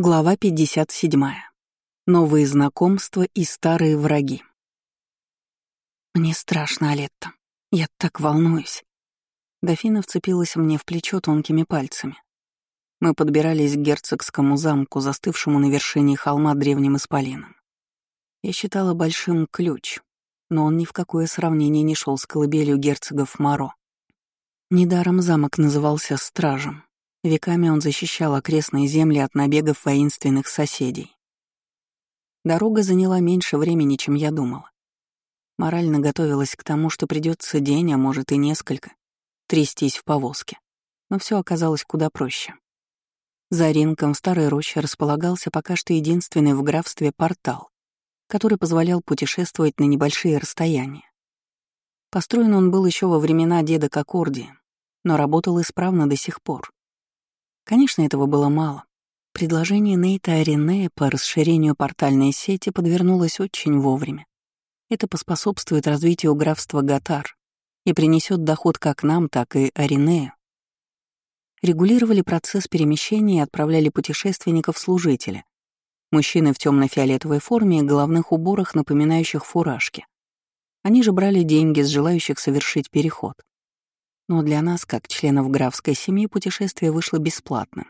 Глава 57. Новые знакомства и старые враги. Мне страшно, Алетта. Я так волнуюсь. Дофина вцепилась мне в плечо тонкими пальцами. Мы подбирались к герцогскому замку, застывшему на вершине холма древним исполином. Я считала большим ключ, но он ни в какое сравнение не шел с колыбелью герцогов Моро. Недаром замок назывался Стражем, Веками он защищал окрестные земли от набегов воинственных соседей. Дорога заняла меньше времени, чем я думала. Морально готовилась к тому, что придется день, а может и несколько, трястись в повозке. Но все оказалось куда проще. За ринком в Старой Роще располагался пока что единственный в графстве портал, который позволял путешествовать на небольшие расстояния. Построен он был еще во времена деда Кокордии, но работал исправно до сих пор. Конечно, этого было мало. Предложение Нейта Арине по расширению портальной сети подвернулось очень вовремя. Это поспособствует развитию графства Гатар и принесет доход как нам, так и Аринею. Регулировали процесс перемещения и отправляли путешественников служители. Мужчины в темно-фиолетовой форме и головных уборах, напоминающих фуражки. Они же брали деньги с желающих совершить переход но для нас, как членов графской семьи, путешествие вышло бесплатным.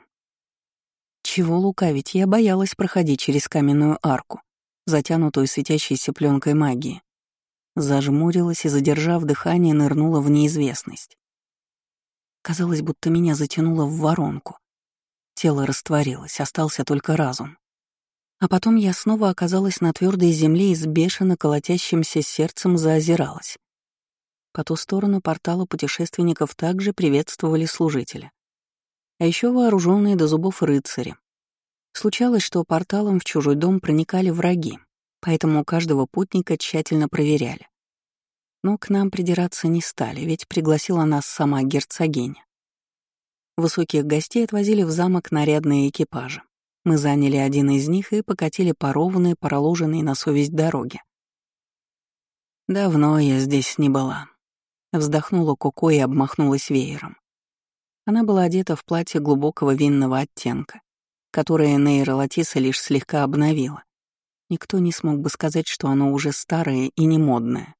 Чего лукавить, я боялась проходить через каменную арку, затянутую светящейся пленкой магии. Зажмурилась и, задержав дыхание, нырнула в неизвестность. Казалось, будто меня затянуло в воронку. Тело растворилось, остался только разум. А потом я снова оказалась на твердой земле и с бешено колотящимся сердцем заозиралась. По ту сторону портала путешественников также приветствовали служители. А еще вооруженные до зубов рыцари. Случалось, что порталом в чужой дом проникали враги, поэтому каждого путника тщательно проверяли. Но к нам придираться не стали, ведь пригласила нас сама герцогиня. Высоких гостей отвозили в замок нарядные экипажи. Мы заняли один из них и покатили по ровной, проложенной на совесть дороге. Давно я здесь не была. Вздохнула Коко и обмахнулась веером. Она была одета в платье глубокого винного оттенка, которое Нейра Латиса лишь слегка обновила. Никто не смог бы сказать, что оно уже старое и не модное.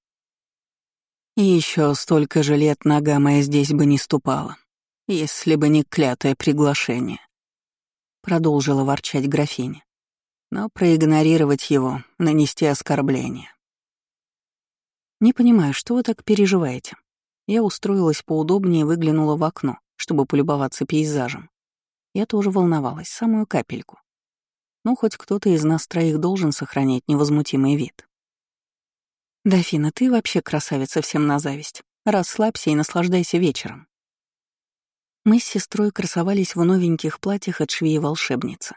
И еще столько же лет нога моя здесь бы не ступала, если бы не клятое приглашение. Продолжила ворчать графиня. Но проигнорировать его, нанести оскорбление. «Не понимаю, что вы так переживаете?» Я устроилась поудобнее и выглянула в окно, чтобы полюбоваться пейзажем. Я тоже волновалась, самую капельку. Ну, хоть кто-то из нас троих должен сохранять невозмутимый вид. «Дофина, ты вообще красавица всем на зависть. Расслабься и наслаждайся вечером». Мы с сестрой красовались в новеньких платьях от швеи волшебницы.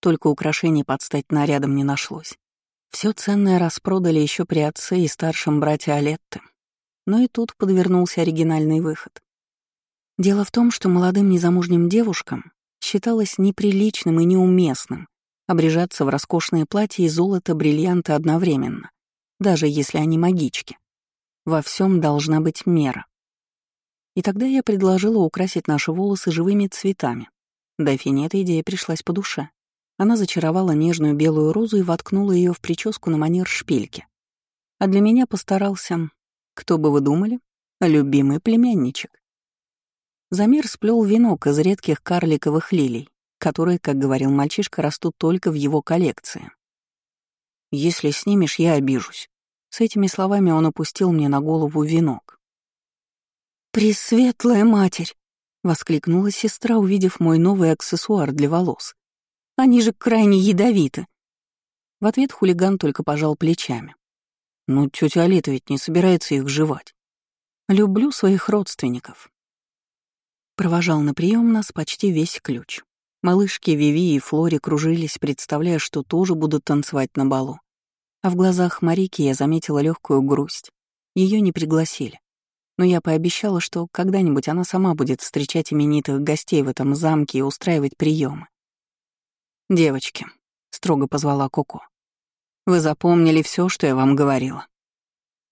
Только украшений под стать нарядом не нашлось. Все ценное распродали еще при отце и старшем брате Алетты. Но и тут подвернулся оригинальный выход. Дело в том, что молодым незамужним девушкам считалось неприличным и неуместным обрежаться в роскошные платья и золото, бриллианты одновременно, даже если они магички. Во всем должна быть мера. И тогда я предложила украсить наши волосы живыми цветами. Дофине эта идея пришлась по душе. Она зачаровала нежную белую розу и воткнула ее в прическу на манер шпильки. А для меня постарался, кто бы вы думали, любимый племянничек. Замир сплел венок из редких карликовых лилий, которые, как говорил мальчишка, растут только в его коллекции. «Если снимешь, я обижусь». С этими словами он опустил мне на голову венок. «Пресветлая матерь!» — воскликнула сестра, увидев мой новый аксессуар для волос. Они же крайне ядовиты. В ответ хулиган только пожал плечами. Ну, тетя Алита ведь не собирается их жевать. Люблю своих родственников. Провожал на прием нас почти весь ключ. Малышки Виви и Флори кружились, представляя, что тоже будут танцевать на балу. А в глазах Марики я заметила легкую грусть. Ее не пригласили. Но я пообещала, что когда-нибудь она сама будет встречать именитых гостей в этом замке и устраивать приемы. «Девочки», — строго позвала Коко, — «вы запомнили все, что я вам говорила?»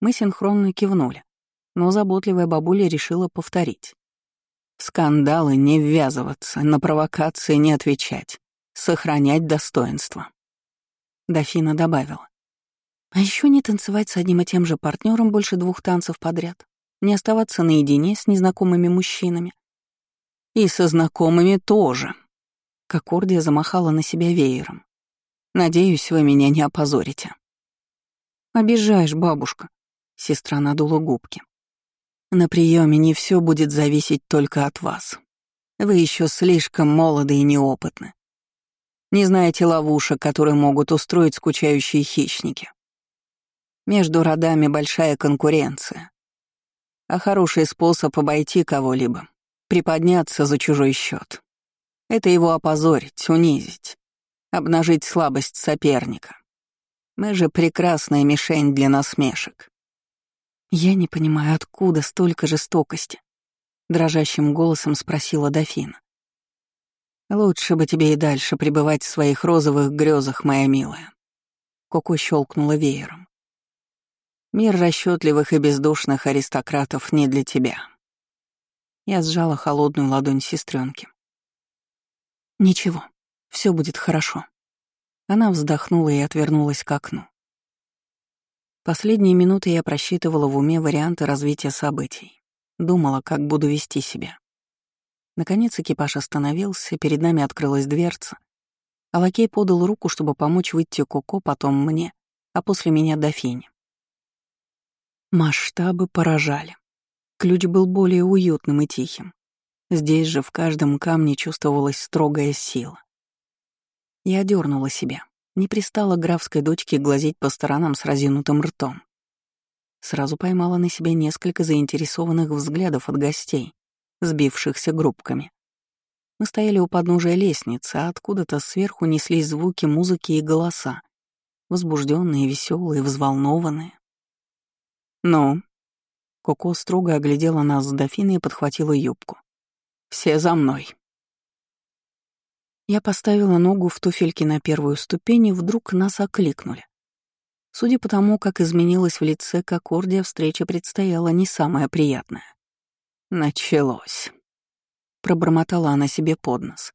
Мы синхронно кивнули, но заботливая бабуля решила повторить. В скандалы не ввязываться, на провокации не отвечать, Сохранять достоинство. Дофина добавила. А еще не танцевать с одним и тем же партнером больше двух танцев подряд, не оставаться наедине с незнакомыми мужчинами. И со знакомыми тоже. Кокордия замахала на себя веером. Надеюсь, вы меня не опозорите. Обижаешь, бабушка. Сестра надула губки. На приеме не все будет зависеть только от вас. Вы еще слишком молоды и неопытны. Не знаете ловушек, которые могут устроить скучающие хищники. Между родами большая конкуренция. А хороший способ обойти кого-либо — приподняться за чужой счет. Это его опозорить, унизить, обнажить слабость соперника. Мы же прекрасная мишень для насмешек. Я не понимаю, откуда столько жестокости, дрожащим голосом спросила дофина. Лучше бы тебе и дальше пребывать в своих розовых грезах, моя милая. Коко щелкнула веером. Мир расчетливых и бездушных аристократов не для тебя. Я сжала холодную ладонь сестренки. Ничего, все будет хорошо. Она вздохнула и отвернулась к окну. Последние минуты я просчитывала в уме варианты развития событий. Думала, как буду вести себя. Наконец экипаж остановился, перед нами открылась дверца, а лакей подал руку, чтобы помочь выйти Коко, потом мне, а после меня дофине. Масштабы поражали. Ключ был более уютным и тихим. Здесь же в каждом камне чувствовалась строгая сила. Я дернула себя. Не пристала графской дочке глазеть по сторонам с разинутым ртом. Сразу поймала на себе несколько заинтересованных взглядов от гостей, сбившихся группками. Мы стояли у подножия лестницы, а откуда-то сверху неслись звуки музыки и голоса, возбужденные, веселые, взволнованные. «Ну?» Коко строго оглядела нас с дофиной и подхватила юбку. «Все за мной!» Я поставила ногу в туфельки на первую ступень, и вдруг нас окликнули. Судя по тому, как изменилось в лице Кокордия, встреча предстояла не самая приятная. «Началось», — пробормотала она себе под нос.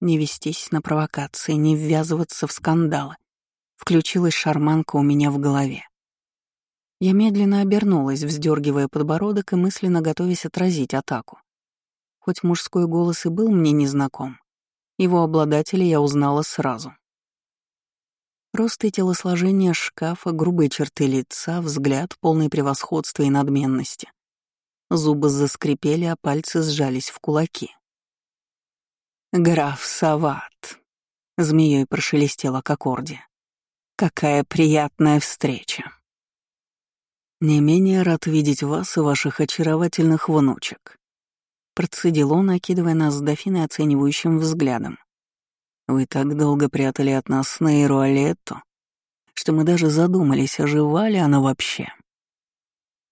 Не вестись на провокации, не ввязываться в скандалы. Включилась шарманка у меня в голове. Я медленно обернулась, вздергивая подбородок и мысленно готовясь отразить атаку. Хоть мужской голос и был мне незнаком, его обладателя я узнала сразу. Рост и телосложение шкафа, грубые черты лица, взгляд, полный превосходства и надменности. Зубы заскрипели, а пальцы сжались в кулаки. «Граф Сават», — змеей прошелестела к аккорде. «Какая приятная встреча!» «Не менее рад видеть вас и ваших очаровательных внучек», Процедил он, окидывая нас с дофиной оценивающим взглядом. «Вы так долго прятали от нас Нейру Алетту, что мы даже задумались, ожива ли она вообще».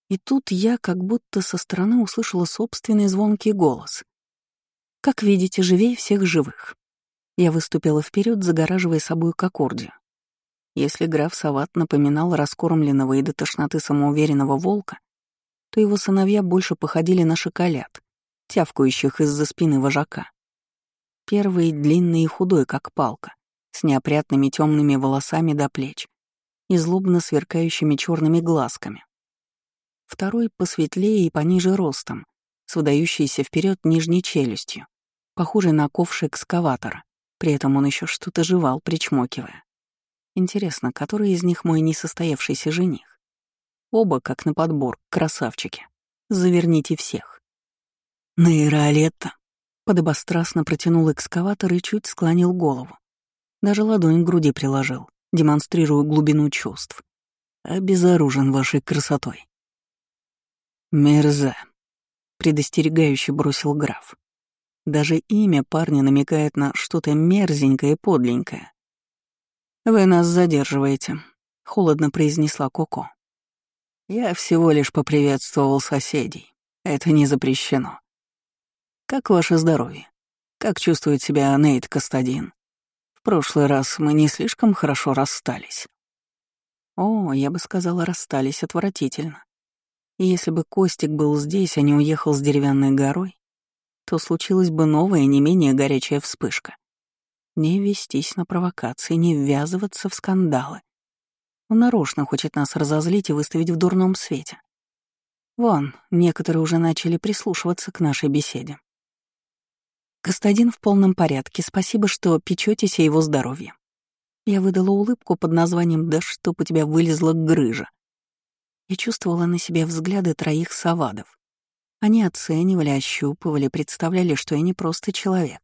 И тут я как будто со стороны услышала собственный звонкий голос. «Как видите, живей всех живых». Я выступила вперед, загораживая собой кокордию. Если граф Сават напоминал раскормленного и до тошноты самоуверенного волка, то его сыновья больше походили на шоколад, тявкающих из-за спины вожака. Первый длинный и худой, как палка, с неопрятными темными волосами до плеч и злобно сверкающими черными глазками. Второй посветлее и пониже ростом, с выдающейся вперед нижней челюстью, похожий на ковш экскаватора. При этом он еще что-то жевал, причмокивая. Интересно, который из них мой несостоявшийся жених? Оба, как на подбор, красавчики. Заверните всех. «Нейролетта!» — подобострастно протянул экскаватор и чуть склонил голову. Даже ладонь к груди приложил, демонстрируя глубину чувств. «Обезоружен вашей красотой». «Мерза!» — предостерегающе бросил граф. Даже имя парня намекает на что-то мерзенькое и подленькое. «Вы нас задерживаете», — холодно произнесла Коко. «Я всего лишь поприветствовал соседей. Это не запрещено. Как ваше здоровье? Как чувствует себя Нейт Кастадин? В прошлый раз мы не слишком хорошо расстались. О, я бы сказала, расстались отвратительно. И если бы Костик был здесь, а не уехал с деревянной горой, то случилась бы новая, не менее горячая вспышка. Не вестись на провокации, не ввязываться в скандалы. Он нарочно хочет нас разозлить и выставить в дурном свете. Вон, некоторые уже начали прислушиваться к нашей беседе. Кастадин в полном порядке, спасибо, что печетесь о его здоровье. Я выдала улыбку под названием «Да чтоб у тебя вылезла грыжа». Я чувствовала на себе взгляды троих савадов. Они оценивали, ощупывали, представляли, что я не просто человек,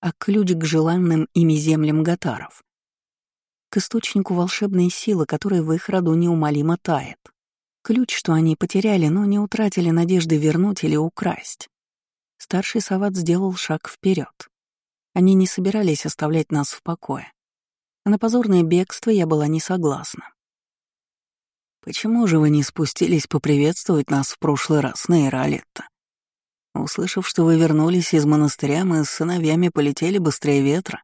а ключ к желанным ими землям гатаров. К источнику волшебной силы, которая в их роду неумолимо тает. Ключ, что они потеряли, но не утратили надежды вернуть или украсть. Старший Сават сделал шаг вперед. Они не собирались оставлять нас в покое. А на позорное бегство я была не согласна. «Почему же вы не спустились поприветствовать нас в прошлый раз, Нейра Алетта? Услышав, что вы вернулись из монастыря, мы с сыновьями полетели быстрее ветра,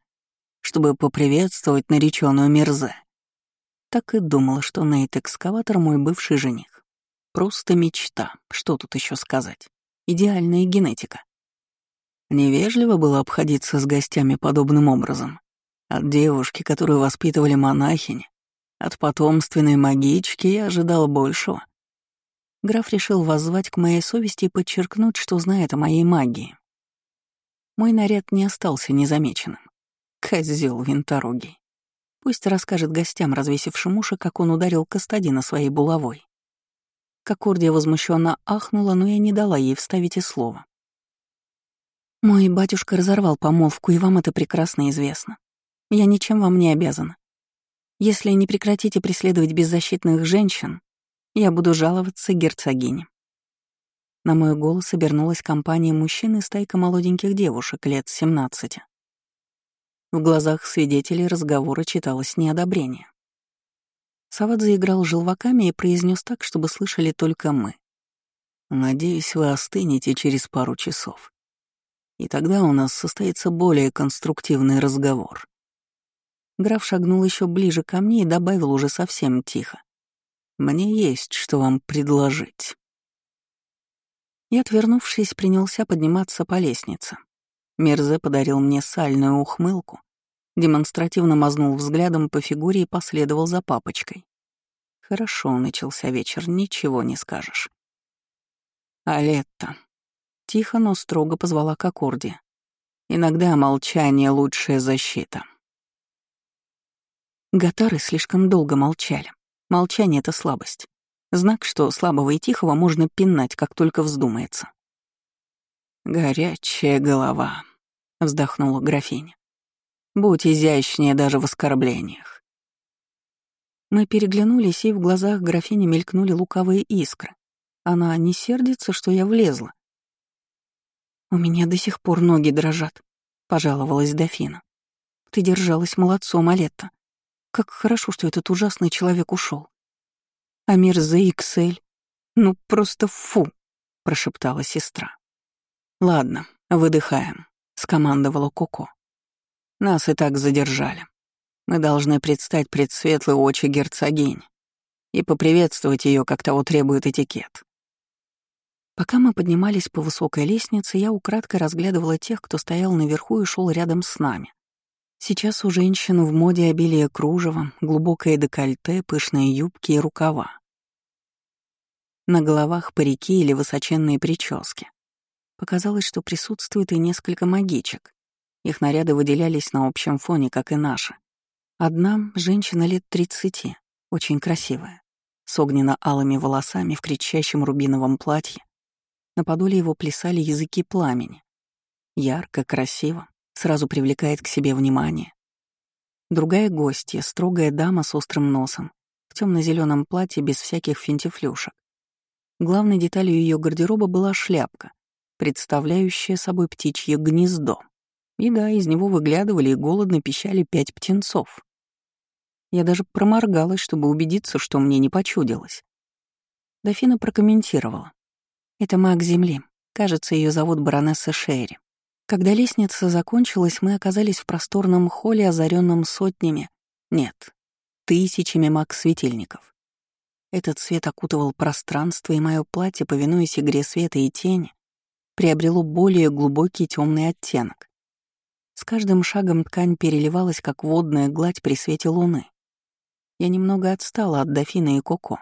чтобы поприветствовать нареченную Мирзе. Так и думала, что Нейт-экскаватор — мой бывший жених. Просто мечта, что тут еще сказать. Идеальная генетика. Невежливо было обходиться с гостями подобным образом. От девушки, которую воспитывали монахини, от потомственной магички я ожидал большего. Граф решил воззвать к моей совести и подчеркнуть, что знает о моей магии. Мой наряд не остался незамеченным. Козел винторогий. Пусть расскажет гостям, развесившим уши, как он ударил Кастадина своей булавой. Кокордия возмущенно ахнула, но я не дала ей вставить и слова. «Мой батюшка разорвал помолвку, и вам это прекрасно известно. Я ничем вам не обязана. Если не прекратите преследовать беззащитных женщин, я буду жаловаться герцогине». На мой голос обернулась компания мужчин и стайка молоденьких девушек лет 17. В глазах свидетелей разговора читалось неодобрение. Сават заиграл желваками и произнес так, чтобы слышали только мы. «Надеюсь, вы остынете через пару часов. И тогда у нас состоится более конструктивный разговор». Граф шагнул еще ближе ко мне и добавил уже совсем тихо. «Мне есть что вам предложить». И, отвернувшись, принялся подниматься по лестнице. Мерзе подарил мне сальную ухмылку, демонстративно мазнул взглядом по фигуре и последовал за папочкой. Хорошо начался вечер, ничего не скажешь. Алетта. Тихо, но строго позвала к аккорде. Иногда молчание — лучшая защита. Гатары слишком долго молчали. Молчание — это слабость. Знак, что слабого и тихого можно пинать, как только вздумается. «Горячая голова», — вздохнула графиня. Будь изящнее даже в оскорблениях. Мы переглянулись, и в глазах графини мелькнули лукавые искры. Она не сердится, что я влезла. «У меня до сих пор ноги дрожат», — пожаловалась дофина. «Ты держалась молодцом, Алетта. Как хорошо, что этот ужасный человек ушел. А мир за Иксель. Ну, просто фу», — прошептала сестра. «Ладно, выдыхаем», — скомандовала Коко. Нас и так задержали. Мы должны предстать пред светлые очи герцогинь и поприветствовать ее, как того требует этикет. Пока мы поднимались по высокой лестнице, я украдкой разглядывала тех, кто стоял наверху и шел рядом с нами. Сейчас у женщин в моде обилие кружева, глубокое декольте, пышные юбки и рукава. На головах парики или высоченные прически. Показалось, что присутствует и несколько магичек. Их наряды выделялись на общем фоне, как и наши. Одна — женщина лет тридцати, очень красивая, с огненно-алыми волосами в кричащем рубиновом платье. На подоле его плясали языки пламени. Ярко, красиво, сразу привлекает к себе внимание. Другая гостья, строгая дама с острым носом, в темно зеленом платье без всяких финтифлюшек. Главной деталью ее гардероба была шляпка, представляющая собой птичье гнездо. И да, из него выглядывали и голодно пищали пять птенцов. Я даже проморгалась, чтобы убедиться, что мне не почудилось. Дофина прокомментировала. «Это маг Земли. Кажется, ее зовут баронесса Шерри. Когда лестница закончилась, мы оказались в просторном холле, озаренном сотнями, нет, тысячами маг-светильников. Этот свет окутывал пространство, и мое платье, повинуясь игре света и тени, приобрело более глубокий темный оттенок. С каждым шагом ткань переливалась, как водная гладь при свете луны. Я немного отстала от дофина и Коко.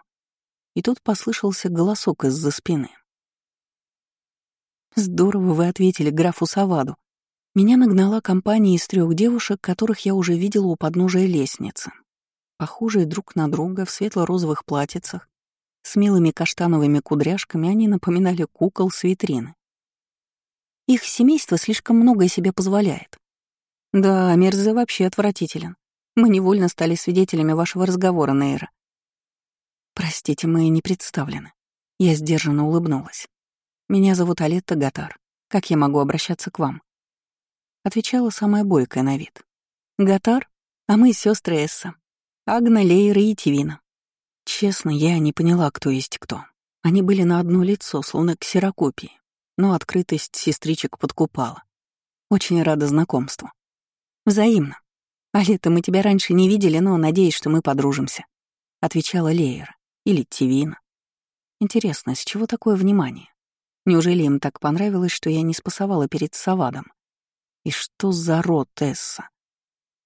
И тут послышался голосок из-за спины. «Здорово вы ответили графу Саваду. Меня нагнала компания из трех девушек, которых я уже видела у подножия лестницы. Похожие друг на друга в светло-розовых платьицах, с милыми каштановыми кудряшками они напоминали кукол с витрины. Их семейство слишком многое себе позволяет. Да, Мерзе вообще отвратителен. Мы невольно стали свидетелями вашего разговора, Нейра. Простите, мы не представлены. Я сдержанно улыбнулась. Меня зовут Алетта Гатар. Как я могу обращаться к вам? Отвечала самая бойкая на вид. Гатар? А мы сестры Эсса. Агна, Лейра и Тивина. Честно, я не поняла, кто есть кто. Они были на одно лицо, словно ксерокопии, но открытость сестричек подкупала. Очень рада знакомству. Взаимно. Алита, мы тебя раньше не видели, но надеюсь, что мы подружимся. Отвечала Лейера. Или Тивина. Интересно, с чего такое внимание? Неужели им так понравилось, что я не спасовала перед Савадом? И что за род Тесса?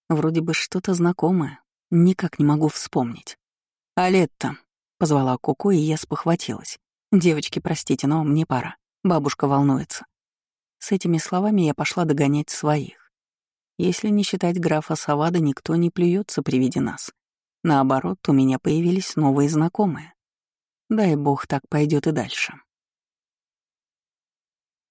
Вроде бы что-то знакомое, никак не могу вспомнить. «Алетта», — позвала Коко, и я спохватилась. «Девочки, простите, но мне пора. Бабушка волнуется». С этими словами я пошла догонять своих. Если не считать графа Савада, никто не плюется при виде нас. Наоборот, у меня появились новые знакомые. Дай бог, так пойдет и дальше.